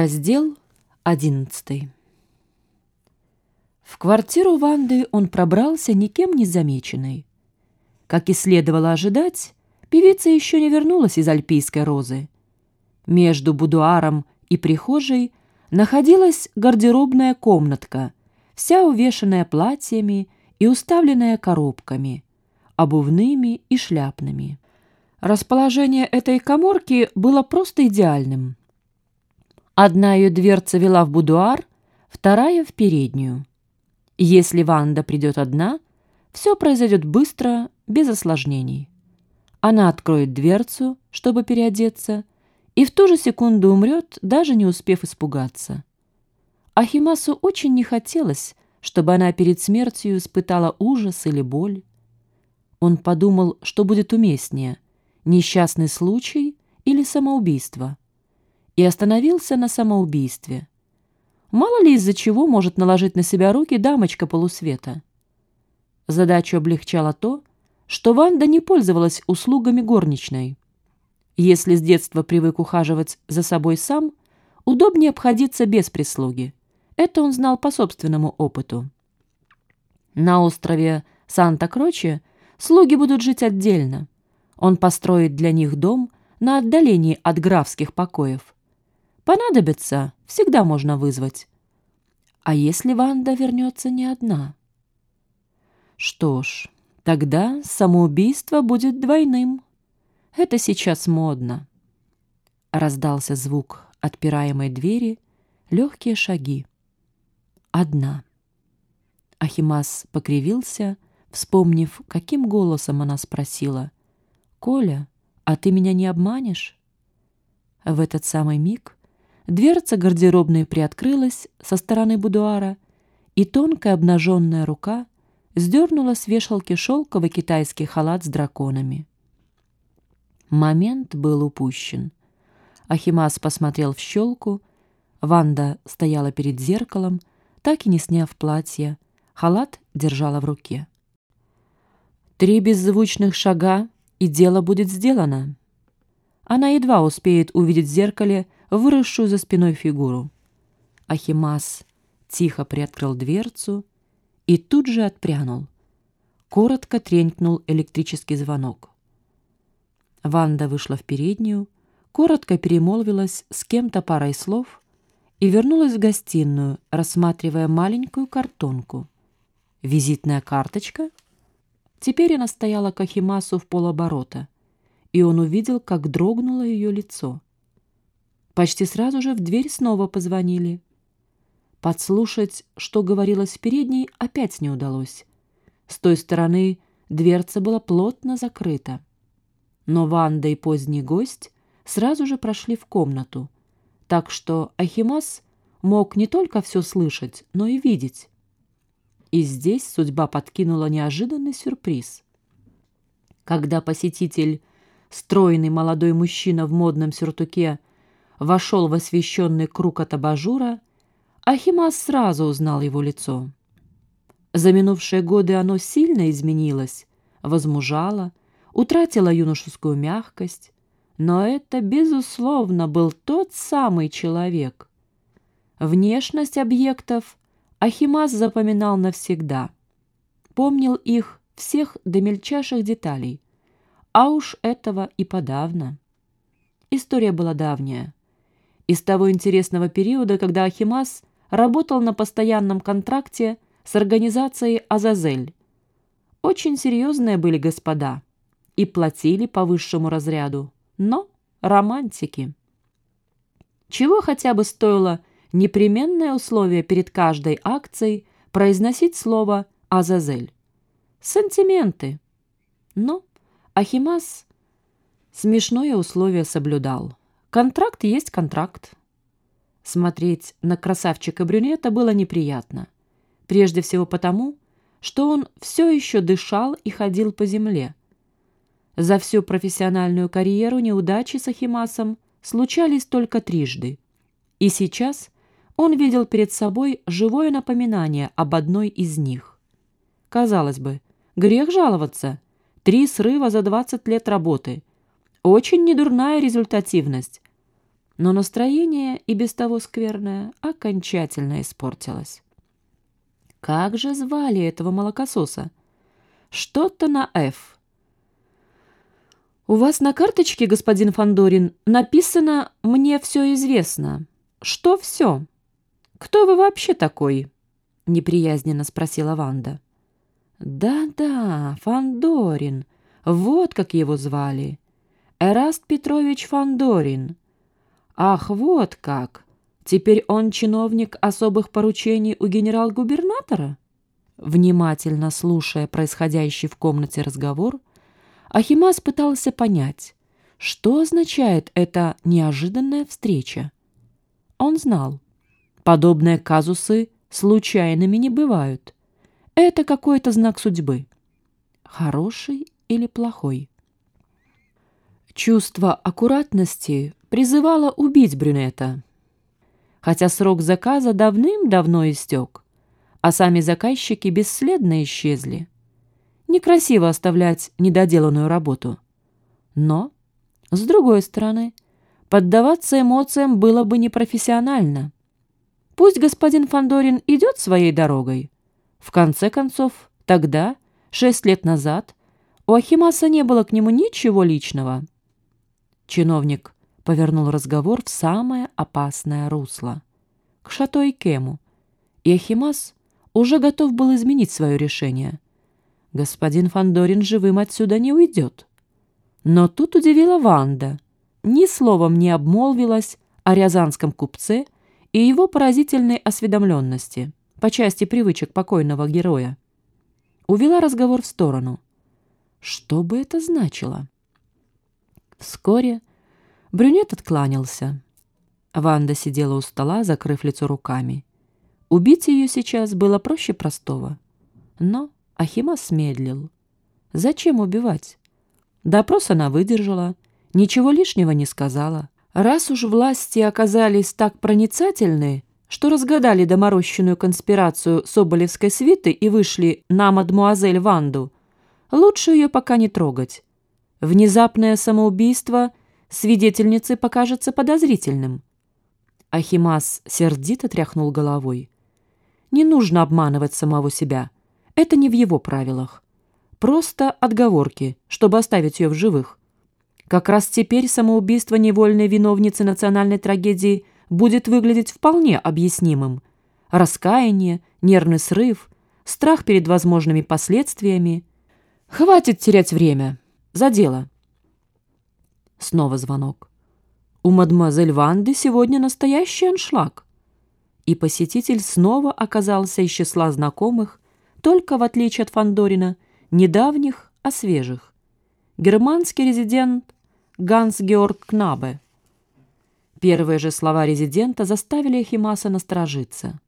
Раздел одиннадцатый. В квартиру Ванды он пробрался никем не замеченный. Как и следовало ожидать, певица еще не вернулась из альпийской розы. Между будуаром и прихожей находилась гардеробная комнатка, вся увешанная платьями и уставленная коробками, обувными и шляпными. Расположение этой коморки было просто идеальным. Одна ее дверца вела в будуар, вторая — в переднюю. Если Ванда придет одна, все произойдет быстро, без осложнений. Она откроет дверцу, чтобы переодеться, и в ту же секунду умрет, даже не успев испугаться. Ахимасу очень не хотелось, чтобы она перед смертью испытала ужас или боль. Он подумал, что будет уместнее — несчастный случай или самоубийство — и остановился на самоубийстве. Мало ли из-за чего может наложить на себя руки дамочка полусвета. Задачу облегчало то, что Ванда не пользовалась услугами горничной. Если с детства привык ухаживать за собой сам, удобнее обходиться без прислуги. Это он знал по собственному опыту. На острове Санта-Кроче слуги будут жить отдельно. Он построит для них дом на отдалении от графских покоев – Понадобится, всегда можно вызвать. А если Ванда вернется не одна? Что ж, тогда самоубийство будет двойным. Это сейчас модно. Раздался звук отпираемой двери, легкие шаги. Одна. Ахимас покривился, вспомнив, каким голосом она спросила. «Коля, а ты меня не обманешь?» В этот самый миг Дверца гардеробной приоткрылась со стороны будуара, и тонкая обнаженная рука сдернула с вешалки шелковый китайский халат с драконами. Момент был упущен. Ахимас посмотрел в щелку, Ванда стояла перед зеркалом, так и не сняв платье, халат держала в руке. Три беззвучных шага, и дело будет сделано. Она едва успеет увидеть в зеркале выросшую за спиной фигуру. Ахимас тихо приоткрыл дверцу и тут же отпрянул. Коротко тренькнул электрический звонок. Ванда вышла в переднюю, коротко перемолвилась с кем-то парой слов и вернулась в гостиную, рассматривая маленькую картонку. Визитная карточка? Теперь она стояла к Ахимасу в полоборота, и он увидел, как дрогнуло ее лицо. Почти сразу же в дверь снова позвонили. Подслушать, что говорилось в передней, опять не удалось. С той стороны дверца была плотно закрыта. Но Ванда и поздний гость сразу же прошли в комнату, так что Ахимас мог не только все слышать, но и видеть. И здесь судьба подкинула неожиданный сюрприз. Когда посетитель, стройный молодой мужчина в модном сюртуке, вошел в освещенный круг от абажура, Ахимас сразу узнал его лицо. За минувшие годы оно сильно изменилось, возмужало, утратило юношескую мягкость, но это, безусловно, был тот самый человек. Внешность объектов Ахимас запоминал навсегда. Помнил их всех до мельчайших деталей, а уж этого и подавно. История была давняя из того интересного периода, когда Ахимас работал на постоянном контракте с организацией «Азазель». Очень серьезные были господа и платили по высшему разряду, но романтики. Чего хотя бы стоило непременное условие перед каждой акцией произносить слово «Азазель». Сантименты. Но Ахимас смешное условие соблюдал. Контракт есть контракт. Смотреть на красавчика-брюнета было неприятно. Прежде всего потому, что он все еще дышал и ходил по земле. За всю профессиональную карьеру неудачи с Ахимасом случались только трижды. И сейчас он видел перед собой живое напоминание об одной из них. Казалось бы, грех жаловаться. Три срыва за 20 лет работы – очень недурная результативность. но настроение, и без того скверное, окончательно испортилось. Как же звали этого молокососа? Что-то на «Ф». «У вас на карточке, господин Фандорин, написано «Мне все известно». Что все? Кто вы вообще такой?» неприязненно спросила Ванда. «Да-да, Фандорин, вот как его звали. Эраст Петрович Фандорин. Ах, вот как! Теперь он чиновник особых поручений у генерал-губернатора?» Внимательно слушая происходящий в комнате разговор, Ахимас пытался понять, что означает эта неожиданная встреча. Он знал, подобные казусы случайными не бывают. Это какой-то знак судьбы. Хороший или плохой? Чувство аккуратности призывало убить брюнета. Хотя срок заказа давным-давно истек, а сами заказчики бесследно исчезли. Некрасиво оставлять недоделанную работу. Но, с другой стороны, поддаваться эмоциям было бы непрофессионально. Пусть господин Фандорин идет своей дорогой. В конце концов, тогда, шесть лет назад, у Ахимаса не было к нему ничего личного. Чиновник повернул разговор в самое опасное русло. К Шато Кему. И Ахимас уже готов был изменить свое решение. Господин Фандорин живым отсюда не уйдет. Но тут удивила Ванда. Ни словом не обмолвилась о рязанском купце – и его поразительной осведомленности по части привычек покойного героя. Увела разговор в сторону. Что бы это значило? Вскоре брюнет откланялся. Ванда сидела у стола, закрыв лицо руками. Убить ее сейчас было проще простого. Но Ахимас медлил. Зачем убивать? Допрос она выдержала, ничего лишнего не сказала. Раз уж власти оказались так проницательны, что разгадали доморощенную конспирацию Соболевской свиты и вышли на мадмуазель Ванду, лучше ее пока не трогать. Внезапное самоубийство свидетельницы покажется подозрительным. Ахимас сердито тряхнул головой. Не нужно обманывать самого себя. Это не в его правилах. Просто отговорки, чтобы оставить ее в живых. Как раз теперь самоубийство невольной виновницы национальной трагедии будет выглядеть вполне объяснимым. Раскаяние, нервный срыв, страх перед возможными последствиями. Хватит терять время. За дело. Снова звонок. У мадемуазель Ванды сегодня настоящий аншлаг. И посетитель снова оказался из числа знакомых, только в отличие от Фандорина, недавних, а свежих. Германский резидент Ганс-Георг Кнабе. Первые же слова резидента заставили Химаса насторожиться.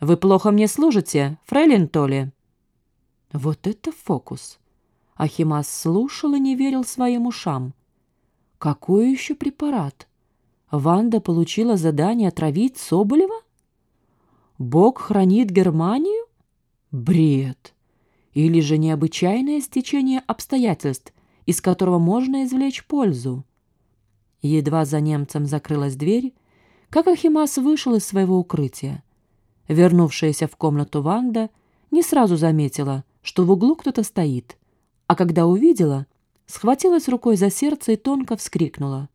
«Вы плохо мне служите, фрейлин Толи?» Вот это фокус! Ахимас слушал и не верил своим ушам. Какой еще препарат? Ванда получила задание отравить Соболева? Бог хранит Германию? Бред! Или же необычайное стечение обстоятельств, из которого можно извлечь пользу. Едва за немцем закрылась дверь, как Ахимас вышел из своего укрытия. Вернувшаяся в комнату Ванда не сразу заметила, что в углу кто-то стоит, а когда увидела, схватилась рукой за сердце и тонко вскрикнула.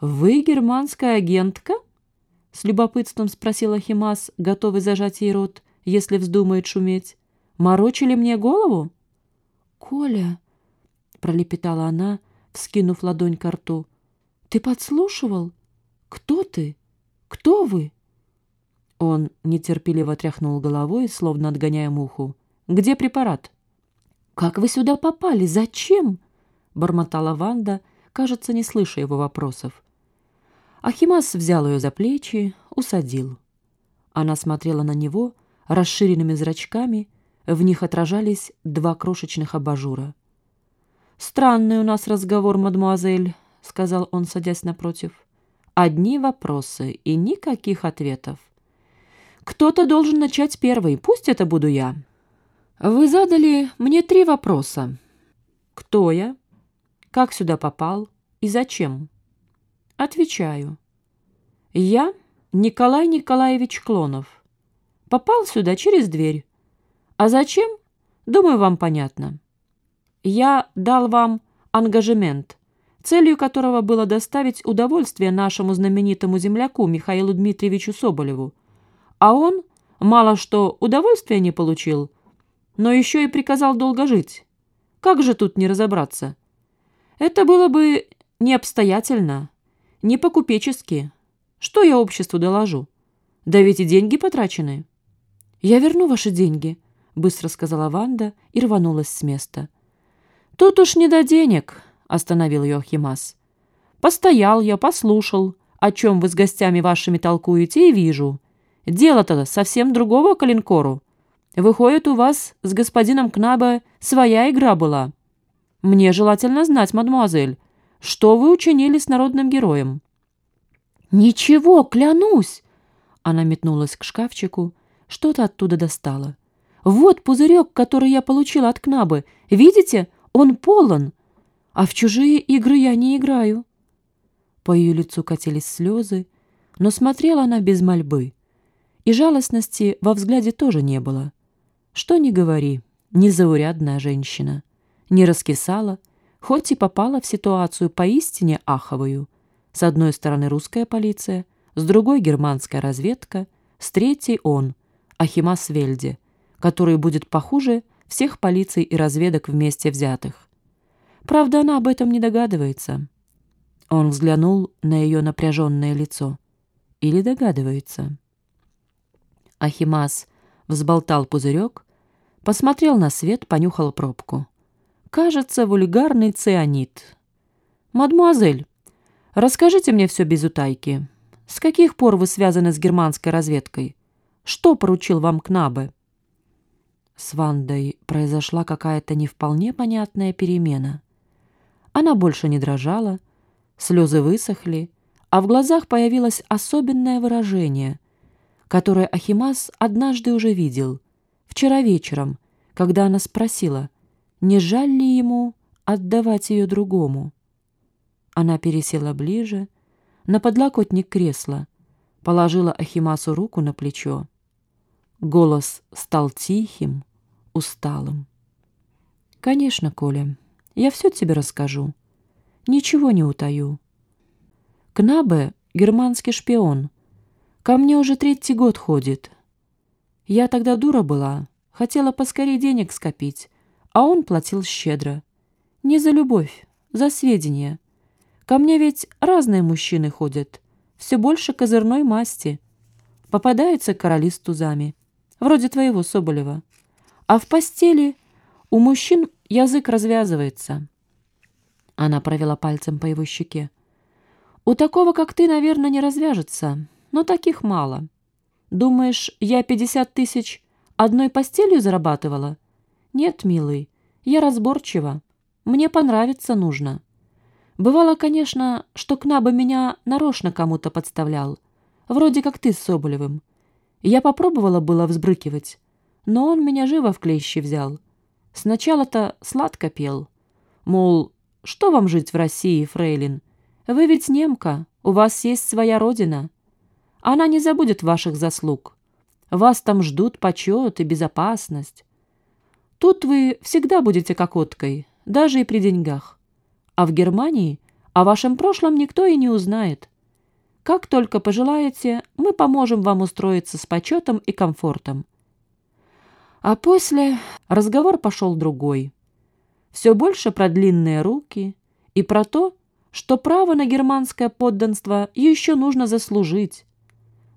«Вы германская агентка?» — с любопытством спросила Химас, готовый зажать ей рот, если вздумает шуметь. «Морочили мне голову?» «Коля!» — пролепетала она, вскинув ладонь к рту. «Ты подслушивал? Кто ты? Кто вы?» Он нетерпеливо тряхнул головой, словно отгоняя муху. «Где препарат?» «Как вы сюда попали? Зачем?» — бормотала Ванда, кажется, не слыша его вопросов. Ахимас взял ее за плечи, усадил. Она смотрела на него расширенными зрачками, в них отражались два крошечных абажура. «Странный у нас разговор, мадемуазель», — сказал он, садясь напротив. «Одни вопросы и никаких ответов. Кто-то должен начать первый, пусть это буду я. Вы задали мне три вопроса. Кто я? Как сюда попал? И зачем?» Отвечаю. Я Николай Николаевич Клонов. Попал сюда через дверь. А зачем? Думаю, вам понятно. Я дал вам ангажемент, целью которого было доставить удовольствие нашему знаменитому земляку Михаилу Дмитриевичу Соболеву. А он мало что удовольствия не получил, но еще и приказал долго жить. Как же тут не разобраться? Это было бы не обстоятельно, не по-купечески. Что я обществу доложу? Да ведь и деньги потрачены. Я верну ваши деньги, быстро сказала Ванда и рванулась с места. Тут уж не до денег, остановил ее Ахимас. Постоял я, послушал, о чем вы с гостями вашими толкуете, и вижу. Дело-то совсем другого калинкору. Выходит, у вас с господином Кнабе своя игра была. Мне желательно знать, мадемуазель, что вы учинили с народным героем?» «Ничего, клянусь!» Она метнулась к шкафчику, что-то оттуда достала. «Вот пузырек, который я получила от Кнабы. Видите, он полон. А в чужие игры я не играю». По ее лицу катились слезы, но смотрела она без мольбы. И жалостности во взгляде тоже не было. Что ни говори, незаурядная женщина. Не раскисала, хоть и попала в ситуацию поистине аховую. С одной стороны русская полиция, с другой германская разведка, с третьей он, Ахимас Вельде, который будет похуже всех полиций и разведок вместе взятых. Правда, она об этом не догадывается. Он взглянул на ее напряженное лицо. Или догадывается. Ахимас взболтал пузырек, посмотрел на свет, понюхал пробку. Кажется, вульгарный цианид. «Мадмуазель, расскажите мне все без утайки. С каких пор вы связаны с германской разведкой? Что поручил вам Кнабе?» С Вандой произошла какая-то не вполне понятная перемена. Она больше не дрожала, слезы высохли, а в глазах появилось особенное выражение, которое Ахимас однажды уже видел, вчера вечером, когда она спросила — не жаль ли ему отдавать ее другому. Она пересела ближе, на подлокотник кресла, положила Ахимасу руку на плечо. Голос стал тихим, усталым. «Конечно, Коля, я все тебе расскажу. Ничего не утаю. Кнабе — германский шпион. Ко мне уже третий год ходит. Я тогда дура была, хотела поскорее денег скопить, а он платил щедро. Не за любовь, за сведения. Ко мне ведь разные мужчины ходят, все больше козырной масти. Попадаются короли с тузами, вроде твоего Соболева. А в постели у мужчин язык развязывается. Она провела пальцем по его щеке. У такого, как ты, наверное, не развяжется, но таких мало. Думаешь, я пятьдесят тысяч одной постелью зарабатывала? «Нет, милый, я разборчива. Мне понравиться нужно». Бывало, конечно, что Кнаба меня нарочно кому-то подставлял, вроде как ты с Соболевым. Я попробовала было взбрыкивать, но он меня живо в клещи взял. Сначала-то сладко пел. Мол, что вам жить в России, фрейлин? Вы ведь немка, у вас есть своя родина. Она не забудет ваших заслуг. Вас там ждут почет и безопасность. Тут вы всегда будете кокоткой, даже и при деньгах. А в Германии о вашем прошлом никто и не узнает. Как только пожелаете, мы поможем вам устроиться с почетом и комфортом. А после разговор пошел другой. Все больше про длинные руки и про то, что право на германское подданство еще нужно заслужить.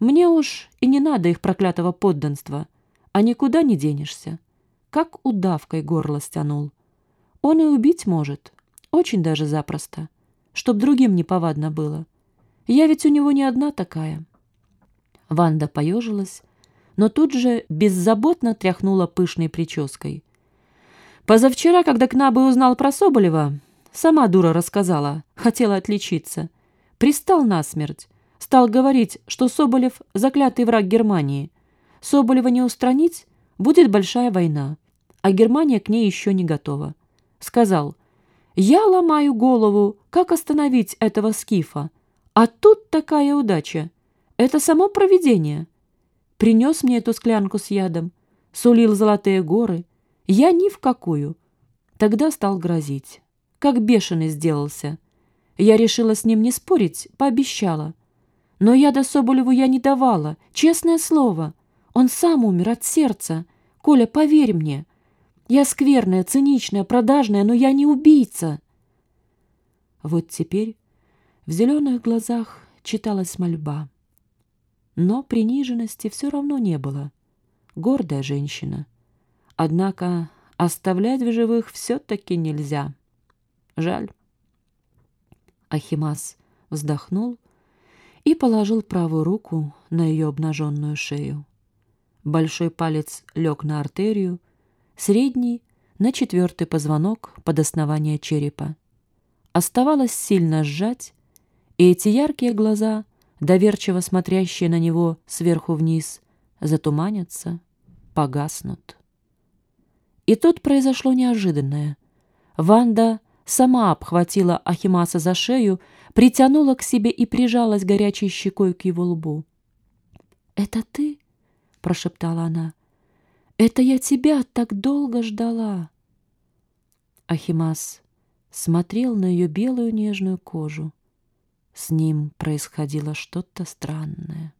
Мне уж и не надо их проклятого подданства, а никуда не денешься как удавкой горло стянул. Он и убить может, очень даже запросто, чтоб другим не повадно было. Я ведь у него не одна такая. Ванда поежилась, но тут же беззаботно тряхнула пышной прической. Позавчера, когда Кнабы узнал про Соболева, сама дура рассказала, хотела отличиться. Пристал насмерть, стал говорить, что Соболев — заклятый враг Германии. Соболева не устранить, будет большая война, а Германия к ней еще не готова. Сказал, «Я ломаю голову, как остановить этого скифа, А тут такая удача. Это само провидение. Принес мне эту склянку с ядом, сулил золотые горы. Я ни в какую. Тогда стал грозить. Как бешеный сделался. Я решила с ним не спорить, пообещала. Но яда Соболеву я не давала, честное слово. Он сам умер от сердца. Коля, поверь мне. Я скверная, циничная, продажная, но я не убийца. Вот теперь в зеленых глазах читалась мольба. Но приниженности все равно не было. Гордая женщина. Однако оставлять в живых все-таки нельзя. Жаль. Ахимас вздохнул и положил правую руку на ее обнаженную шею. Большой палец лег на артерию, средний — на четвертый позвонок под основание черепа. Оставалось сильно сжать, и эти яркие глаза, доверчиво смотрящие на него сверху вниз, затуманятся, погаснут. И тут произошло неожиданное. Ванда сама обхватила Ахимаса за шею, притянула к себе и прижалась горячей щекой к его лбу. «Это ты?» — прошептала она. «Это я тебя так долго ждала!» Ахимас смотрел на ее белую нежную кожу. С ним происходило что-то странное.